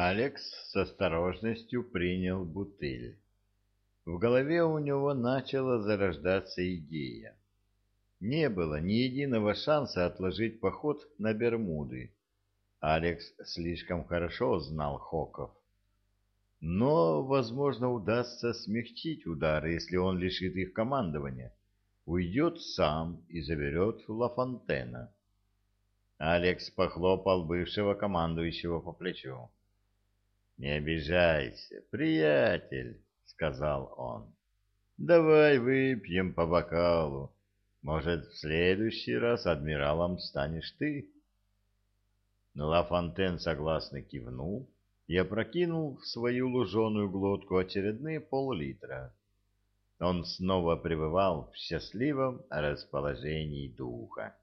Алекс с осторожностью принял бутыль. В голове у него начала зарождаться идея. Не было ни единого шанса отложить поход на Бермуды. Алекс слишком хорошо знал Хоков. Но, возможно, удастся смягчить удар, если он лишит их командования. Уйдет сам и заберет Лафонтена. Алекс похлопал бывшего командующего по плечу. «Не обижайся, приятель», — сказал он. «Давай выпьем по бокалу. Может, в следующий раз адмиралом станешь ты?» Ла Фонтен согласно кивнул и опрокинул в свою луженую глотку очередные пол-литра. Он снова пребывал в счастливом расположении духа.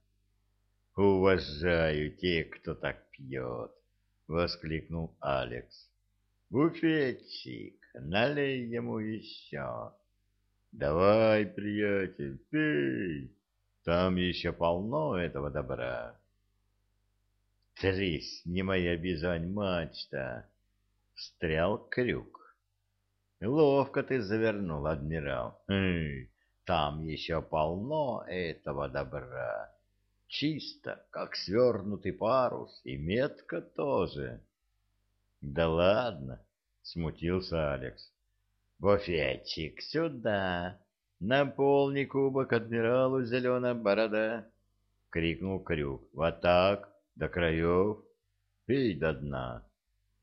«Уважаю тех, кто так пьет!» — воскликнул Алекс. «Буфетчик, налей ему еще!» «Давай, приятель, пей! Там еще полно этого добра!» «Трись, не моя бизань-мачта!» — встрял крюк. «Ловко ты завернул, адмирал. Хм, там еще полно этого добра!» Чисто, как свернутый парус, и метка тоже. — Да ладно, — смутился Алекс. — Буфетчик, сюда! Наполни кубок адмиралу зеленая борода! — крикнул Крюк. — Вот так, до краев. Пей до дна.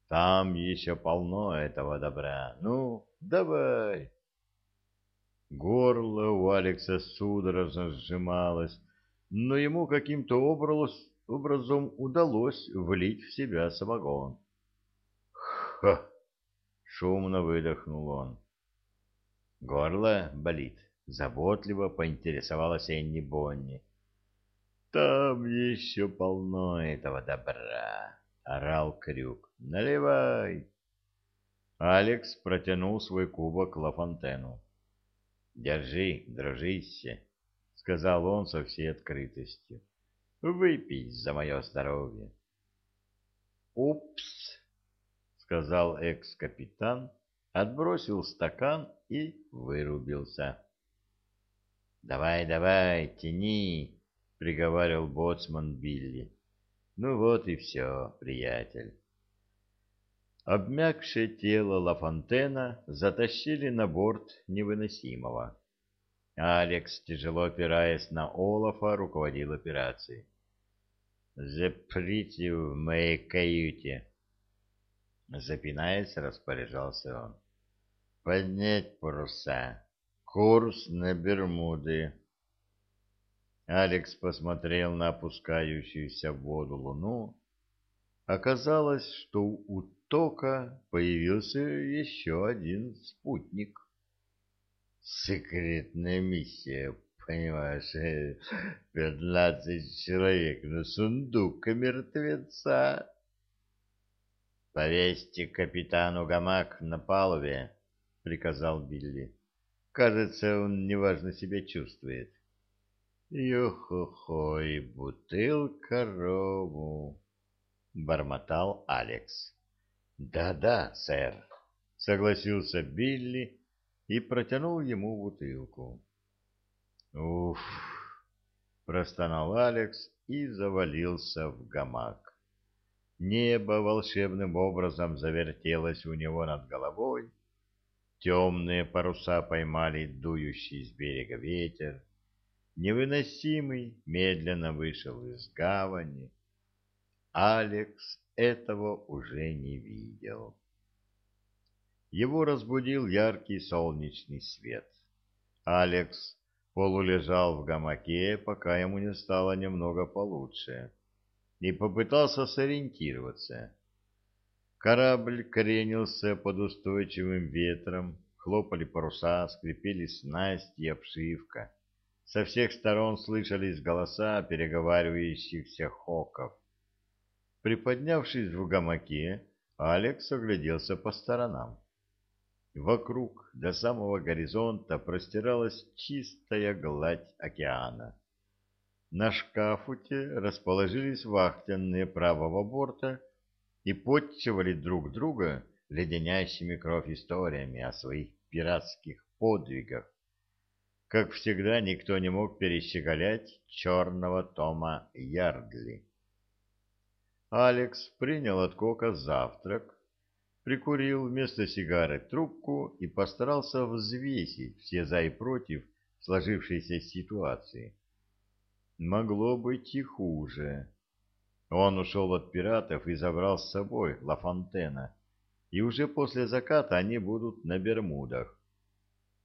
Там еще полно этого добра. Ну, давай! Горло у Алекса судорожно сжималось, но ему каким-то образом удалось влить в себя самогон. «Ха!» — шумно выдохнул он. «Горло болит?» — заботливо поинтересовалась Энни Бонни. «Там еще полно этого добра!» — орал Крюк. «Наливай!» Алекс протянул свой кубок Лафонтену. «Держи, дружище!» — сказал он со всей открытостью. — Выпей за мое здоровье. — Упс! — сказал экс-капитан, отбросил стакан и вырубился. — Давай, давай, тяни! — приговаривал боцман Билли. — Ну вот и все, приятель. Обмякшее тело Лафонтена затащили на борт невыносимого. Алекс, тяжело опираясь на Олафа, руководил операцией. «Заприте в моей каюте!» Запинаясь, распоряжался он. «Поднять паруса! Курс на Бермуды!» Алекс посмотрел на опускающуюся в воду луну. Оказалось, что у Тока появился еще один спутник. Секретная миссия, понимаешь, э, пятнадцать человек на сундук мертвеца. Повесьте капитану гамак на палубе, приказал Билли. Кажется, он неважно себя чувствует. И бутылка рому, бормотал Алекс. Да-да, сэр, согласился Билли и протянул ему бутылку. «Уф!» — простонал Алекс и завалился в гамак. Небо волшебным образом завертелось у него над головой, темные паруса поймали дующий с берега ветер, невыносимый медленно вышел из гавани. Алекс этого уже не видел. Его разбудил яркий солнечный свет. Алекс полулежал в гамаке, пока ему не стало немного получше, и попытался сориентироваться. Корабль кренился под устойчивым ветром, хлопали паруса, скрипели снасти и обшивка. Со всех сторон слышались голоса переговаривающихся хоков. Приподнявшись в гамаке, Алекс огляделся по сторонам. Вокруг до самого горизонта простиралась чистая гладь океана. На шкафуте расположились вахтенные правого борта и подчивали друг друга леденящими кровь историями о своих пиратских подвигах. Как всегда, никто не мог перещеголять черного Тома Ярдли. Алекс принял от Кока завтрак, прикурил вместо сигары трубку и постарался взвесить все за и против сложившейся ситуации. Могло быть и хуже. Он ушел от пиратов и забрал с собой Ла Фонтена, и уже после заката они будут на Бермудах.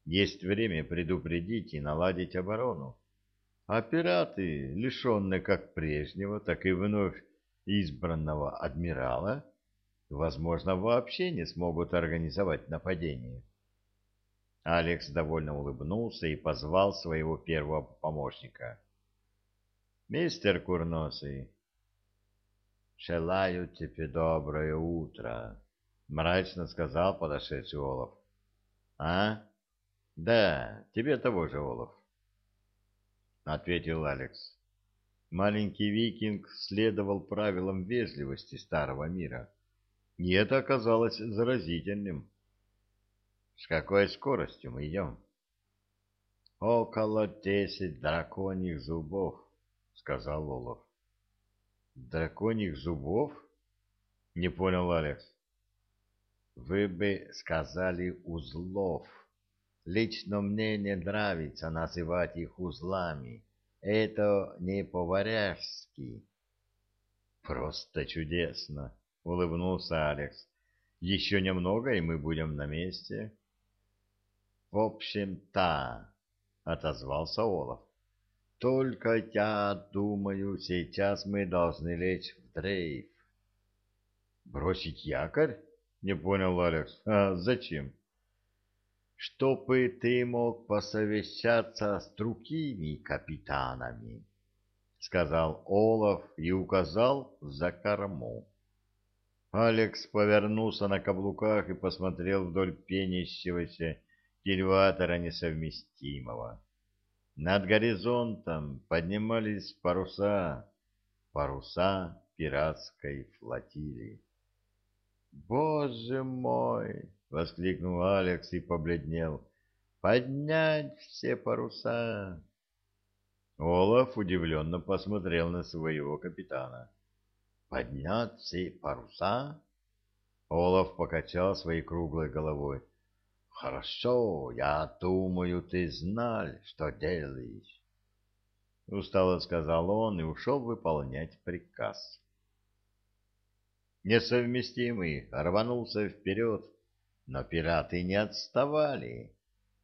Есть время предупредить и наладить оборону. А пираты, лишенные как прежнего, так и вновь избранного адмирала, возможно, вообще не смогут организовать нападение. Алекс довольно улыбнулся и позвал своего первого помощника. «Мистер Курносый, желаю тебе доброе утро», — мрачно сказал подошедший Олаф. «А? Да, тебе того же, Олаф», — ответил Алекс. Маленький викинг следовал правилам вежливости старого мира, и это оказалось заразительным. С какой скоростью мы идем? Около десять драконьих зубов, сказал Олов. Драконьих зубов? Не понял Алекс. Вы бы сказали узлов. Лично мне не нравится называть их узлами. Это не по-варяжски. Просто чудесно, улыбнулся Алекс. Еще немного, и мы будем на месте. В общем-то, отозвался Олаф. Только я думаю, сейчас мы должны лечь в дрейф. Бросить якорь? Не понял Алекс. А зачем? Чтобы ты мог посовещаться с другими капитанами, сказал Олаф и указал за корму. Алекс повернулся на каблуках и посмотрел вдоль пенящегося кильватора несовместимого. Над горизонтом поднимались паруса, паруса пиратской флотилии. «Боже мой!» — воскликнул Алекс и побледнел. «Поднять все паруса!» Олаф удивленно посмотрел на своего капитана. «Поднять все паруса?» Олаф покачал своей круглой головой. Хорошо, я думаю, ты знал, что делаешь. Устало сказал он и ушел выполнять приказ. Несовместимый рванулся вперед, но пираты не отставали.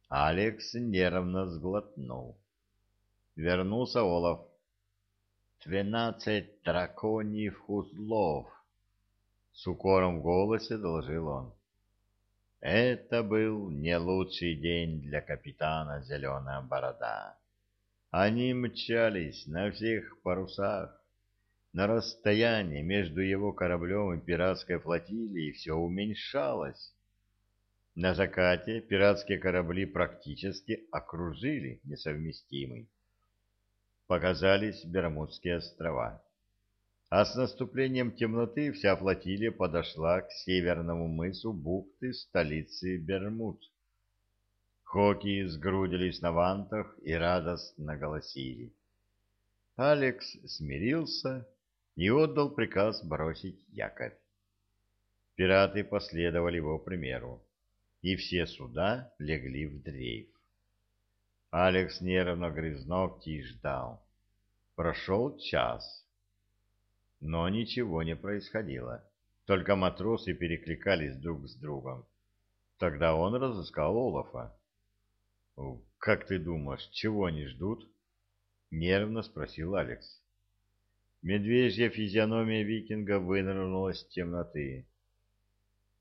Алекс нервно сглотнул. Вернулся Олаф. «Двенадцать драконьих узлов!» С укором в голосе доложил он. Это был не лучший день для капитана Зеленая Борода. Они мчались на всех парусах. На расстоянии между его кораблем и пиратской флотилией все уменьшалось. На закате пиратские корабли практически окружили несовместимый. Показались Бермудские острова а с наступлением темноты вся флотилия подошла к северному мысу бухты столицы Бермуд. Хоки сгрудились на вантах и радостно голосили. Алекс смирился и отдал приказ бросить якорь. Пираты последовали его примеру, и все суда легли в дрейф. Алекс нервно грыз ногти и ждал. Прошел час. Но ничего не происходило. Только матросы перекликались друг с другом. Тогда он разыскал Олафа. «Как ты думаешь, чего они ждут?» — нервно спросил Алекс. Медвежья физиономия викинга вынырнула из темноты.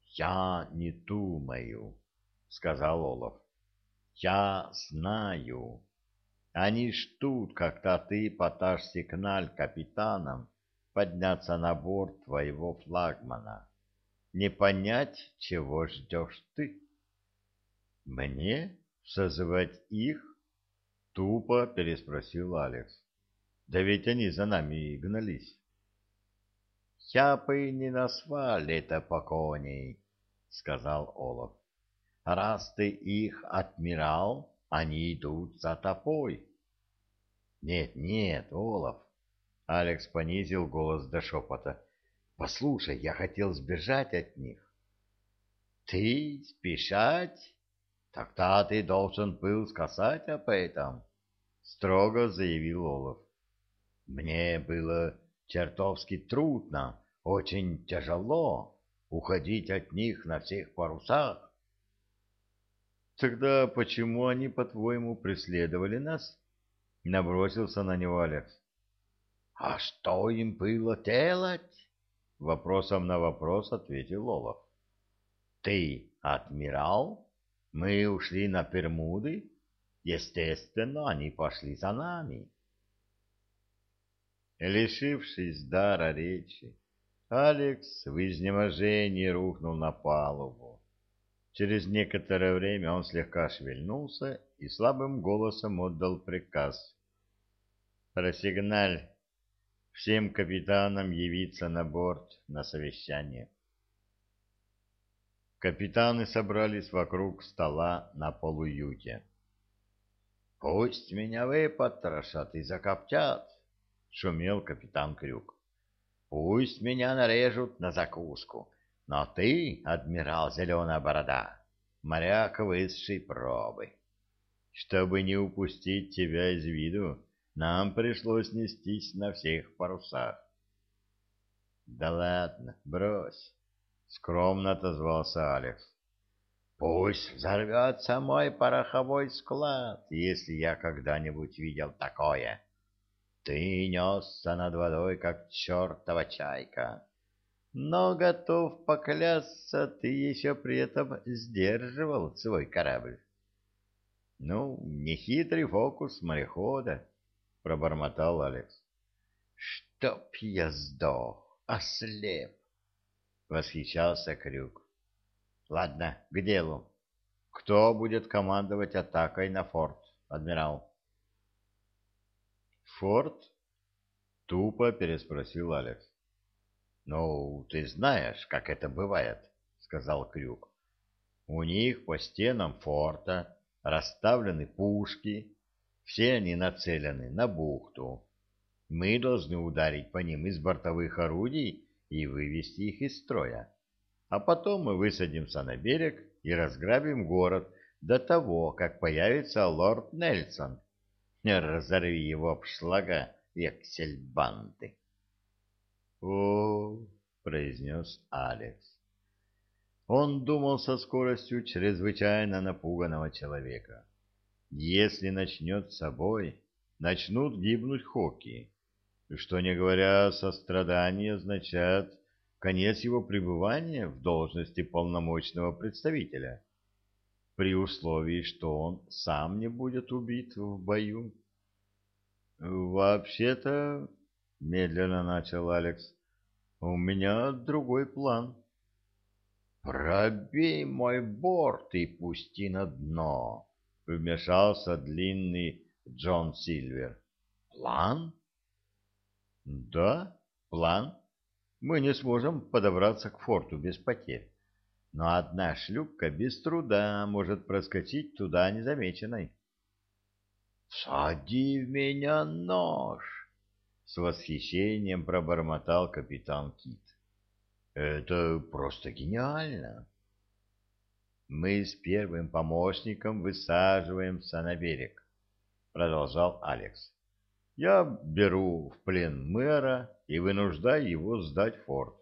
«Я не думаю», — сказал Олаф. «Я знаю. Они ждут, когда ты поташь сигналь капитанам, подняться на борт твоего флагмана. Не понять, чего ждешь ты. Мне созывать их? Тупо переспросил Алекс. Да ведь они за нами и гнались. Я бы не назвал это поконей, — сказал Олаф. — Раз ты их отмирал, они идут за тобой. — Нет, нет, Олаф, — Алекс понизил голос до шепота. — Послушай, я хотел сбежать от них. — Ты спешать? Тогда ты должен был сказать об этом, — строго заявил Олаф. — Мне было чертовски трудно очень тяжело уходить от них на всех парусах. Тогда почему они, по-твоему, преследовали нас? Набросился на него Алекс. А что им было делать? Вопросом на вопрос ответил Олаф. Ты адмирал? Мы ушли на Пермуды? Естественно, они пошли за нами. Лишившись дара речи, Алекс в изнеможении рухнул на палубу. Через некоторое время он слегка шевельнулся и слабым голосом отдал приказ. «Просигналь всем капитанам явиться на борт на совещание». Капитаны собрались вокруг стола на полуюте. «Пусть меня выпотрошат и закоптят», — шумел капитан Крюк. Пусть меня нарежут на закуску, но ты, адмирал Зеленая Борода, моряк высшей пробы. Чтобы не упустить тебя из виду, нам пришлось нестись на всех парусах. — Да ладно, брось, — скромно отозвался Алекс. — Пусть взорвется мой пороховой склад, если я когда-нибудь видел такое. — ты несся над водой, как чертова чайка. Но, готов поклясться, ты еще при этом сдерживал свой корабль. — Ну, нехитрый фокус морехода, — пробормотал Алекс. — Чтоб я сдох, ослеп! — восхищался Крюк. — Ладно, к делу. Кто будет командовать атакой на форт, адмирал? — Форт? Тупо переспросил Алекс. Ну, ты знаешь, как это бывает, сказал Крюк. У них по стенам форта расставлены пушки, все они нацелены на бухту. Мы должны ударить по ним из бортовых орудий и вывести их из строя. А потом мы высадимся на берег и разграбим город до того, как появится лорд Нельсон разорви его об шлага вексельбанды. О, произнес Алекс. Он думал со скоростью чрезвычайно напуганного человека. Если начнет с собой, начнут гибнуть хоки, что, не говоря сострадание, означает конец его пребывания в должности полномочного представителя при условии, что он сам не будет убит в бою. «Вообще-то, — медленно начал Алекс, — у меня другой план». «Пробей мой борт и пусти на дно», — вмешался длинный Джон Сильвер. «План?» «Да, план. Мы не сможем подобраться к форту без потерь но одна шлюпка без труда может проскочить туда незамеченной. «Сади в меня нож!» — с восхищением пробормотал капитан Кит. «Это просто гениально!» «Мы с первым помощником высаживаемся на берег», — продолжал Алекс. «Я беру в плен мэра и вынуждаю его сдать форт.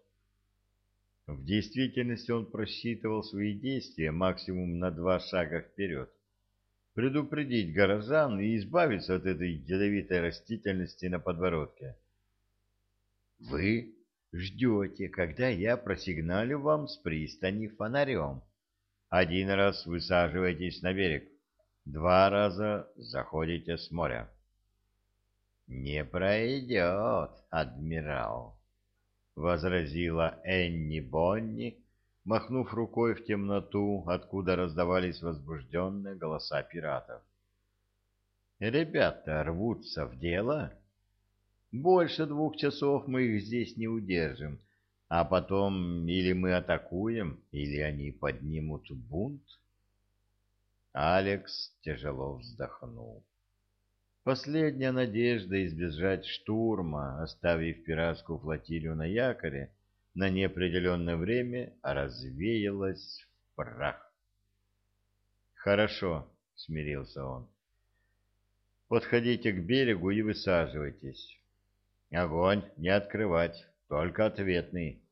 В действительности он просчитывал свои действия максимум на два шага вперед. Предупредить горожан и избавиться от этой ядовитой растительности на подбородке. «Вы ждете, когда я просигналю вам с пристани фонарем. Один раз высаживаетесь на берег, два раза заходите с моря». «Не пройдет, адмирал». — возразила Энни Бонни, махнув рукой в темноту, откуда раздавались возбужденные голоса пиратов. «Ребята рвутся в дело. Больше двух часов мы их здесь не удержим, А потом или мы атакуем, или они поднимут бунт. Алекс тяжело вздохнул. Последняя надежда избежать штурма, оставив пиратскую флотилию на якоре, на неопределенное время развеялась в прах. «Хорошо», — смирился он. «Подходите к берегу и высаживайтесь. Огонь не открывать, только ответный.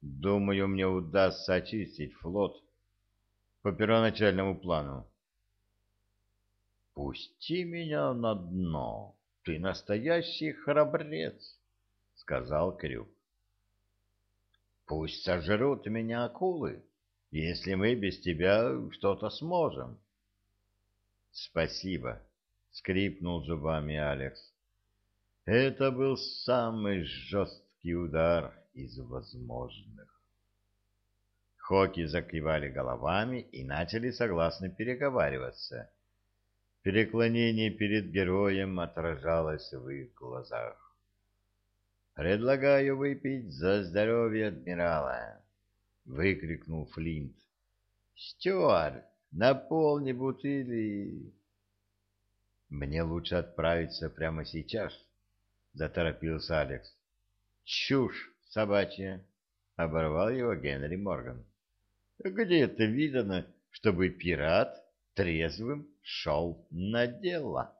Думаю, мне удастся очистить флот по первоначальному плану. «Пусти меня на дно, ты настоящий храбрец», — сказал Крюк. «Пусть сожрут меня акулы, если мы без тебя что-то сможем». «Спасибо», — скрипнул зубами Алекс. «Это был самый жесткий удар из возможных». Хоки закивали головами и начали согласно переговариваться — Переклонение перед героем отражалось в их глазах. «Предлагаю выпить за здоровье адмирала!» — выкрикнул Флинт. «Стюарт, наполни бутыли!» «Мне лучше отправиться прямо сейчас», — заторопился Алекс. «Чушь собачья!» — оборвал его Генри Морган. «Где это видано, чтобы пират трезвым шел на дело.